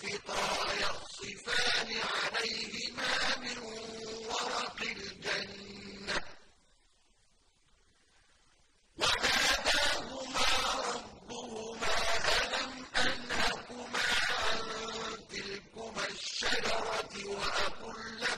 سَوْآتُهُمَا يَخْصِفَانِ عَلَيْهِمَا مِن وَرَقِ الْجَنَّةِ ۖ. وَنَادَاهُمَا رَبُّهُمَا أَلَمْ أَنْهَكُمَا عَن تِلْكُمَا الشَّجَرَةِ وَأَقُل لكما